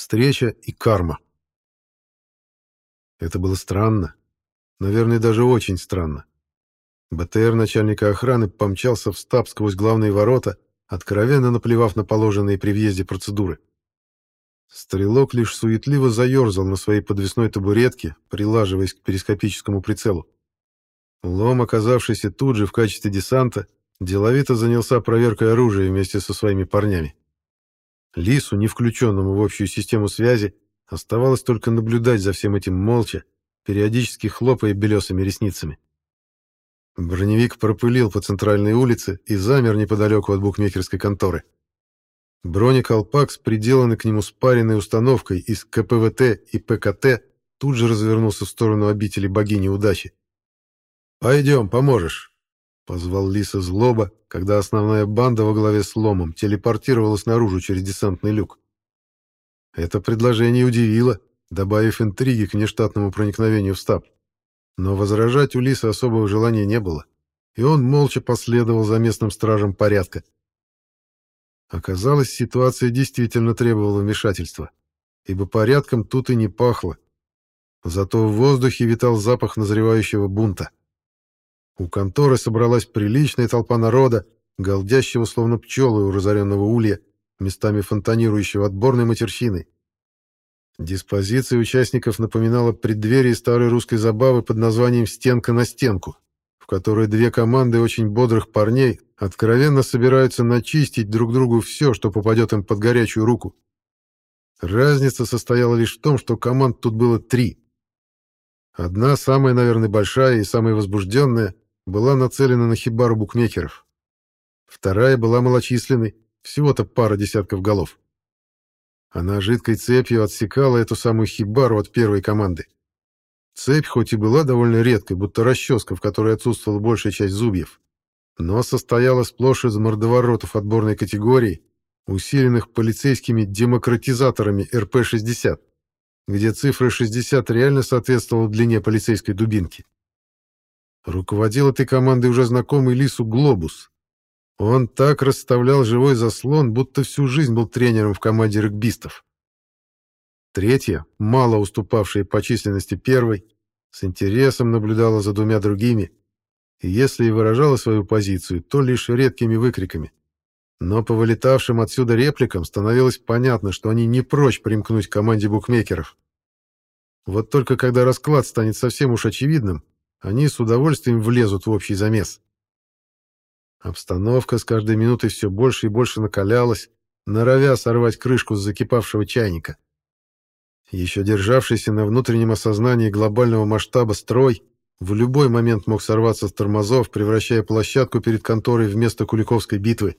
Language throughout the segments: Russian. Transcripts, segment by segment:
Встреча и карма. Это было странно. Наверное, даже очень странно. БТР начальника охраны помчался в стаб сквозь главные ворота, откровенно наплевав на положенные при въезде процедуры. Стрелок лишь суетливо заерзал на своей подвесной табуретке, прилаживаясь к перископическому прицелу. Лом, оказавшийся тут же в качестве десанта, деловито занялся проверкой оружия вместе со своими парнями. Лису, не включенному в общую систему связи, оставалось только наблюдать за всем этим молча, периодически хлопая белесыми ресницами. Броневик пропылил по центральной улице и замер неподалеку от букмекерской конторы. Бронеколпак с приделанной к нему спаренной установкой из КПВТ и ПКТ тут же развернулся в сторону обители богини удачи. «Пойдем, поможешь». Позвал Лиса злоба, когда основная банда во главе с Ломом телепортировалась наружу через десантный люк. Это предложение удивило, добавив интриги к нештатному проникновению в стаб. Но возражать у Лиса особого желания не было, и он молча последовал за местным стражем порядка. Оказалось, ситуация действительно требовала вмешательства, ибо порядком тут и не пахло. Зато в воздухе витал запах назревающего бунта. У конторы собралась приличная толпа народа, голдящего словно пчелы у разоренного улья, местами фонтанирующего отборной матерщиной. Диспозиция участников напоминала преддверие старой русской забавы под названием «Стенка на стенку», в которой две команды очень бодрых парней откровенно собираются начистить друг другу все, что попадет им под горячую руку. Разница состояла лишь в том, что команд тут было три. Одна, самая, наверное, большая и самая возбужденная, была нацелена на хибару букмекеров. Вторая была малочисленной, всего-то пара десятков голов. Она жидкой цепью отсекала эту самую хибару от первой команды. Цепь хоть и была довольно редкой, будто расческа, в которой отсутствовала большая часть зубьев, но состояла сплошь из мордоворотов отборной категории, усиленных полицейскими демократизаторами РП-60, где цифра 60 реально соответствовала длине полицейской дубинки. Руководил этой командой уже знакомый Лису Глобус. Он так расставлял живой заслон, будто всю жизнь был тренером в команде регбистов. Третья, мало уступавшая по численности первой, с интересом наблюдала за двумя другими, и если и выражала свою позицию, то лишь редкими выкриками. Но по вылетавшим отсюда репликам становилось понятно, что они не прочь примкнуть к команде букмекеров. Вот только когда расклад станет совсем уж очевидным, они с удовольствием влезут в общий замес. Обстановка с каждой минутой все больше и больше накалялась, норовя сорвать крышку с закипавшего чайника. Еще державшийся на внутреннем осознании глобального масштаба строй в любой момент мог сорваться с тормозов, превращая площадку перед конторой в место Куликовской битвы.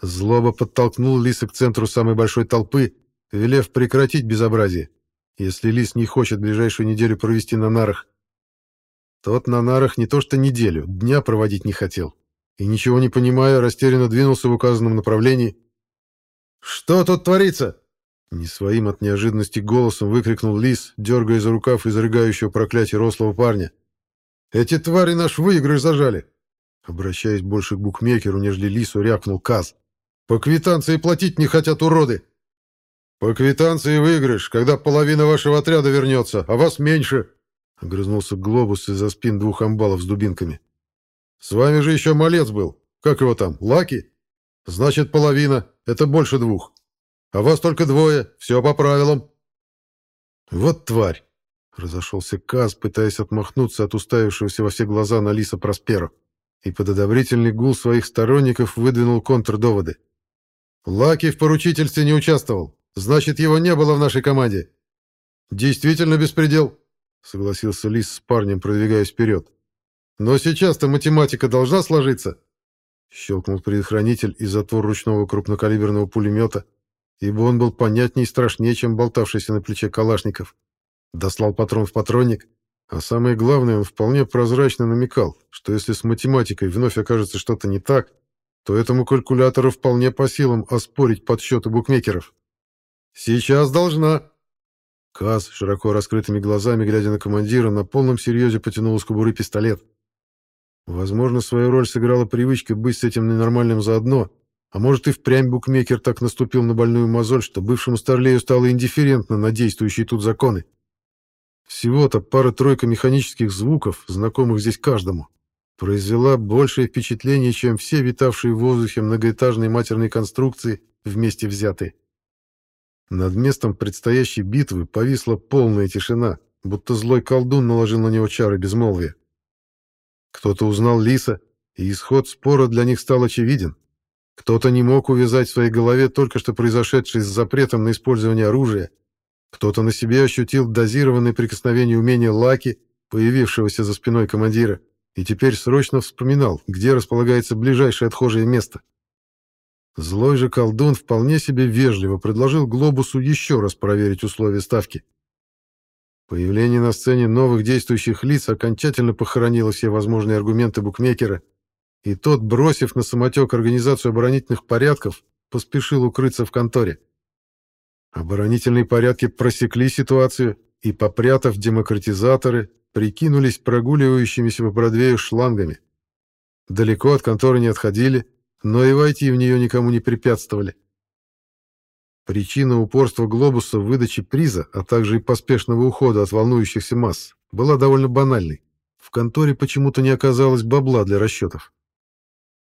Злоба подтолкнул Лиса к центру самой большой толпы, велев прекратить безобразие, если Лис не хочет ближайшую неделю провести на нарах. Тот на нарах не то что неделю, дня проводить не хотел. И, ничего не понимая, растерянно двинулся в указанном направлении. «Что тут творится?» Не своим от неожиданности голосом выкрикнул Лис, дергая за рукав изрыгающего проклятие рослого парня. «Эти твари наш выигрыш зажали!» Обращаясь больше к букмекеру, нежели Лису, рявкнул Каз. «По квитанции платить не хотят уроды!» «По квитанции выигрыш, когда половина вашего отряда вернется, а вас меньше!» Огрызнулся глобус из-за спин двух амбалов с дубинками. «С вами же еще малец был. Как его там, Лаки? Значит, половина. Это больше двух. А вас только двое. Все по правилам». «Вот тварь!» — разошелся Каз, пытаясь отмахнуться от уставившегося во все глаза на Лиса Просперо, и под одобрительный гул своих сторонников выдвинул контрдоводы. «Лаки в поручительстве не участвовал. Значит, его не было в нашей команде. Действительно беспредел. — согласился Лис с парнем, продвигаясь вперед. «Но сейчас-то математика должна сложиться!» Щелкнул предохранитель и затвор ручного крупнокалиберного пулемета, ибо он был понятнее и страшнее, чем болтавшийся на плече калашников. Дослал патрон в патронник, а самое главное, он вполне прозрачно намекал, что если с математикой вновь окажется что-то не так, то этому калькулятору вполне по силам оспорить подсчеты букмекеров. «Сейчас должна!» Каз, широко раскрытыми глазами, глядя на командира, на полном серьезе потянул из кобуры пистолет. Возможно, свою роль сыграла привычка быть с этим ненормальным заодно, А может и впрямь букмекер так наступил на больную мозоль, что бывшему старлею стало индифферентно на действующие тут законы. Всего-то пара-тройка механических звуков, знакомых здесь каждому, произвела большее впечатление, чем все витавшие в воздухе многоэтажные матерные конструкции вместе взятые. Над местом предстоящей битвы повисла полная тишина, будто злой колдун наложил на него чары безмолвия. Кто-то узнал Лиса, и исход спора для них стал очевиден. Кто-то не мог увязать в своей голове только что произошедшее с запретом на использование оружия. Кто-то на себе ощутил дозированное прикосновение умения Лаки, появившегося за спиной командира, и теперь срочно вспоминал, где располагается ближайшее отхожее место. Злой же колдун вполне себе вежливо предложил Глобусу еще раз проверить условия ставки. Появление на сцене новых действующих лиц окончательно похоронило все возможные аргументы букмекера, и тот, бросив на самотек организацию оборонительных порядков, поспешил укрыться в конторе. Оборонительные порядки просекли ситуацию и, попрятав демократизаторы, прикинулись прогуливающимися по Бродвею шлангами. Далеко от конторы не отходили, но и войти в нее никому не препятствовали. Причина упорства глобуса в выдаче приза, а также и поспешного ухода от волнующихся масс, была довольно банальной. В конторе почему-то не оказалось бабла для расчетов.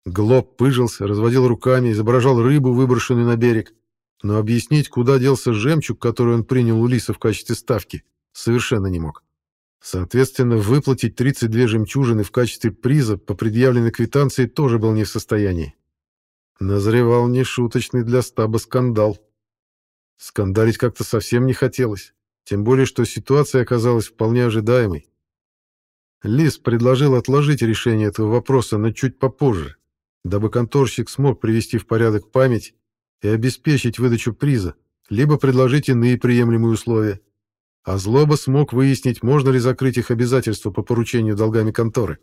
Глоб пыжился, разводил руками, изображал рыбу, выброшенную на берег, но объяснить, куда делся жемчуг, который он принял у Лиса в качестве ставки, совершенно не мог. Соответственно, выплатить 32 жемчужины в качестве приза по предъявленной квитанции тоже был не в состоянии. Назревал нешуточный для стаба скандал. Скандалить как-то совсем не хотелось, тем более, что ситуация оказалась вполне ожидаемой. Лис предложил отложить решение этого вопроса на чуть попозже, дабы конторщик смог привести в порядок память и обеспечить выдачу приза, либо предложить иные приемлемые условия. А Злоба смог выяснить, можно ли закрыть их обязательства по поручению долгами конторы.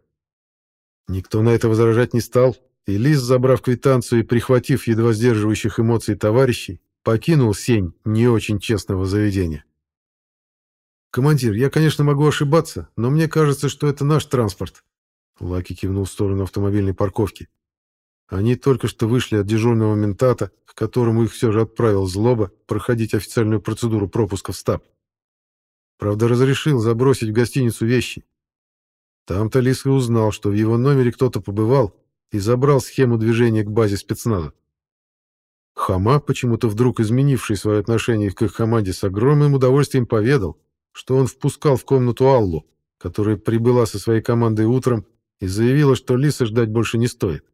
Никто на это возражать не стал, и Лис, забрав квитанцию и прихватив едва сдерживающих эмоций товарищей, покинул сень не очень честного заведения. «Командир, я, конечно, могу ошибаться, но мне кажется, что это наш транспорт», Лаки кивнул в сторону автомобильной парковки. Они только что вышли от дежурного ментата, к которому их все же отправил Злоба проходить официальную процедуру пропуска в стаб. Правда, разрешил забросить в гостиницу вещи. Там-то Лис и узнал, что в его номере кто-то побывал и забрал схему движения к базе спецназа. Хама, почему-то вдруг изменивший свое отношение к их команде, с огромным удовольствием поведал, что он впускал в комнату Аллу, которая прибыла со своей командой утром и заявила, что Лиса ждать больше не стоит.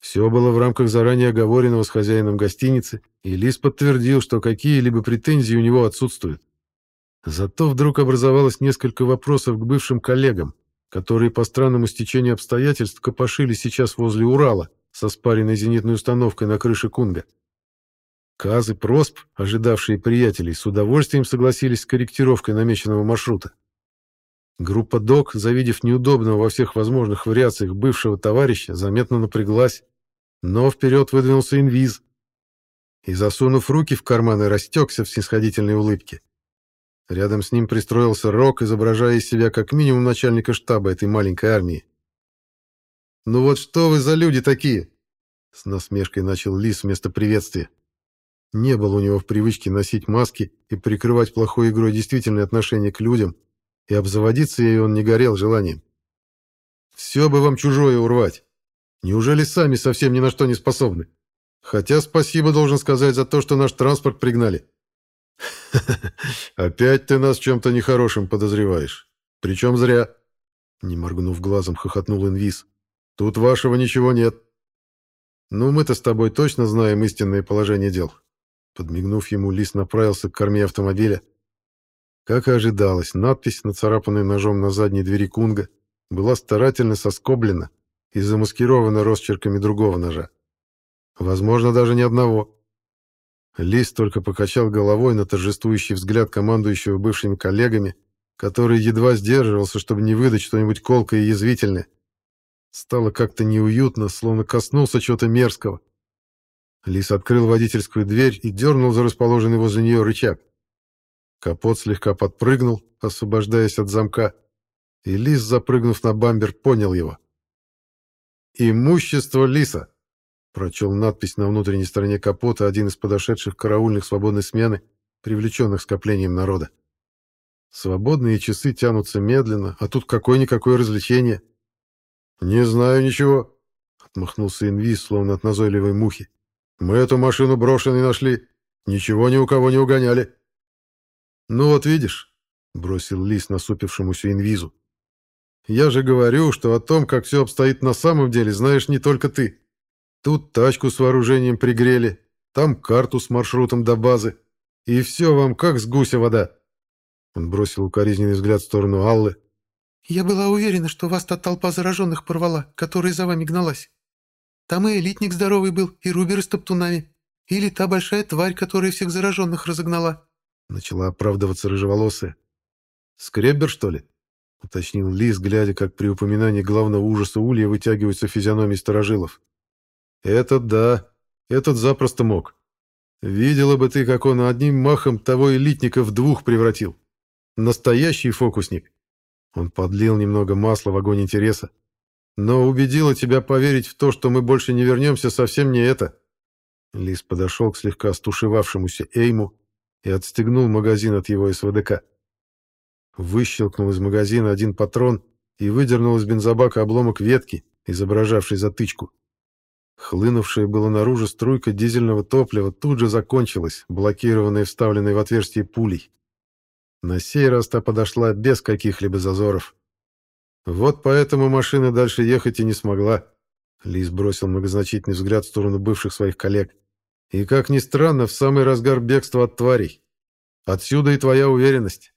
Все было в рамках заранее оговоренного с хозяином гостиницы, и Лис подтвердил, что какие-либо претензии у него отсутствуют. Зато вдруг образовалось несколько вопросов к бывшим коллегам, которые по странному стечению обстоятельств копошили сейчас возле Урала со спаренной зенитной установкой на крыше Кунга. Каз и Просп, ожидавшие приятелей, с удовольствием согласились с корректировкой намеченного маршрута. Группа ДОК, завидев неудобного во всех возможных вариациях бывшего товарища, заметно напряглась, но вперед выдвинулся инвиз и, засунув руки в карманы, растекся в снисходительной улыбке. Рядом с ним пристроился Рок, изображая из себя как минимум начальника штаба этой маленькой армии. «Ну вот что вы за люди такие?» С насмешкой начал Лис вместо приветствия. Не было у него в привычке носить маски и прикрывать плохой игрой действительное отношение к людям, и обзаводиться ей он не горел желанием. «Все бы вам чужое урвать. Неужели сами совсем ни на что не способны? Хотя спасибо должен сказать за то, что наш транспорт пригнали. Опять ты нас чем-то нехорошем подозреваешь. Причем зря. Не моргнув глазом, хохотнул инвиз. Тут вашего ничего нет. Ну, мы-то с тобой точно знаем истинное положение дел. Подмигнув ему, Лис направился к корме автомобиля. Как и ожидалось, надпись, нацарапанная ножом на задней двери Кунга, была старательно соскоблена и замаскирована росчерками другого ножа. Возможно, даже не одного. Лис только покачал головой на торжествующий взгляд командующего бывшими коллегами, который едва сдерживался, чтобы не выдать что-нибудь колкое и язвительное. Стало как-то неуютно, словно коснулся чего-то мерзкого. Лис открыл водительскую дверь и дернул за расположенный возле нее рычаг. Капот слегка подпрыгнул, освобождаясь от замка, и Лис, запрыгнув на бамбер, понял его. «Имущество Лиса!» Прочел надпись на внутренней стороне капота один из подошедших караульных свободной смены, привлеченных скоплением народа. Свободные часы тянутся медленно, а тут какое-никакое развлечение. «Не знаю ничего», — отмахнулся инвиз, словно от назойливой мухи. «Мы эту машину брошенной нашли. Ничего ни у кого не угоняли». «Ну вот видишь», — бросил лис насупившемуся инвизу. «Я же говорю, что о том, как все обстоит на самом деле, знаешь не только ты. Тут тачку с вооружением пригрели, там карту с маршрутом до базы. И все вам как с гуся вода». Он бросил укоризненный взгляд в сторону Аллы. «Я была уверена, что вас та толпа зараженных порвала, которая за вами гналась. Там и элитник здоровый был, и Рубер с топтунами. Или та большая тварь, которая всех зараженных разогнала». Начала оправдываться рыжеволосая. «Скреббер, что ли?» — уточнил Лис, глядя, как при упоминании главного ужаса Улья вытягиваются физиономии сторожилов. «Этот да, этот запросто мог. Видела бы ты, как он одним махом того элитника в двух превратил. Настоящий фокусник. Он подлил немного масла в огонь интереса. Но убедила тебя поверить в то, что мы больше не вернемся, совсем не это. Лис подошел к слегка стушевавшемуся Эйму и отстегнул магазин от его СВДК. Выщелкнул из магазина один патрон и выдернул из бензобака обломок ветки, изображавший затычку. Хлынувшая было наружу струйка дизельного топлива тут же закончилась, блокированная вставленной в отверстие пулей. На сей раз та подошла без каких-либо зазоров. Вот поэтому машина дальше ехать и не смогла. Лис бросил многозначительный взгляд в сторону бывших своих коллег. И, как ни странно, в самый разгар бегства от тварей. Отсюда и твоя уверенность.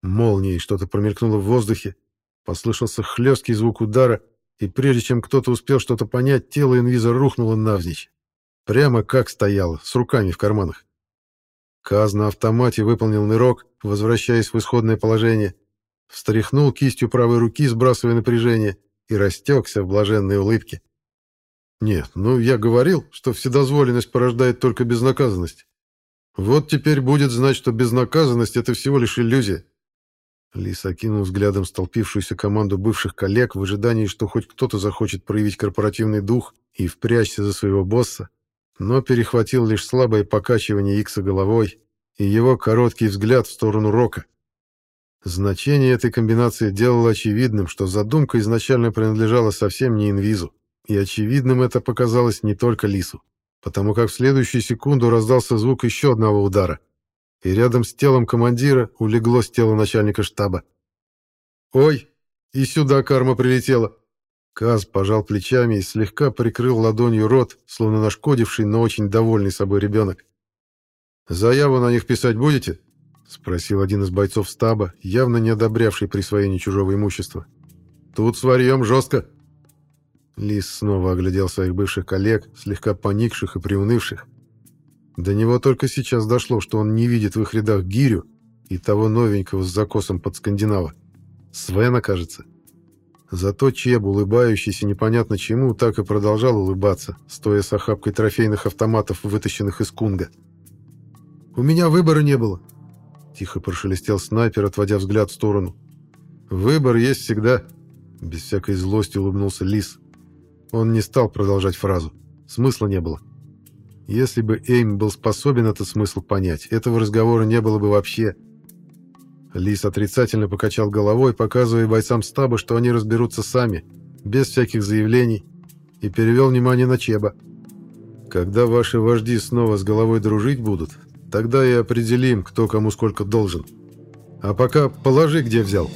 Молнией что-то промелькнуло в воздухе. Послышался хлесткий звук удара, и прежде чем кто-то успел что-то понять, тело инвиза рухнуло навзничь. Прямо как стояло, с руками в карманах. Каз на автомате выполнил нырок, возвращаясь в исходное положение, встряхнул кистью правой руки, сбрасывая напряжение, и растекся в блаженной улыбке. Нет, ну я говорил, что вседозволенность порождает только безнаказанность. Вот теперь будет знать, что безнаказанность — это всего лишь иллюзия. Лис окинул взглядом столпившуюся команду бывших коллег в ожидании, что хоть кто-то захочет проявить корпоративный дух и впрячься за своего босса, но перехватил лишь слабое покачивание Икса головой и его короткий взгляд в сторону Рока. Значение этой комбинации делало очевидным, что задумка изначально принадлежала совсем не инвизу, и очевидным это показалось не только Лису, потому как в следующую секунду раздался звук еще одного удара, и рядом с телом командира улеглось тело начальника штаба. «Ой, и сюда карма прилетела!» Каз пожал плечами и слегка прикрыл ладонью рот, словно нашкодивший, но очень довольный собой ребенок. «Заяву на них писать будете?» — спросил один из бойцов стаба, явно не одобрявший присвоение чужого имущества. «Тут с варьем жестко!» Лис снова оглядел своих бывших коллег, слегка поникших и приунывших. До него только сейчас дошло, что он не видит в их рядах гирю и того новенького с закосом под скандинава. Свена, кажется. — Зато Чеб, улыбающийся непонятно чему, так и продолжал улыбаться, стоя с охапкой трофейных автоматов, вытащенных из кунга. «У меня выбора не было», — тихо прошелестел снайпер, отводя взгляд в сторону. «Выбор есть всегда», — без всякой злости улыбнулся Лис. Он не стал продолжать фразу. Смысла не было. Если бы Эйм был способен этот смысл понять, этого разговора не было бы вообще. Лис отрицательно покачал головой, показывая бойцам стаба, что они разберутся сами, без всяких заявлений, и перевел внимание на Чеба. «Когда ваши вожди снова с головой дружить будут, тогда и определим, кто кому сколько должен. А пока положи, где взял».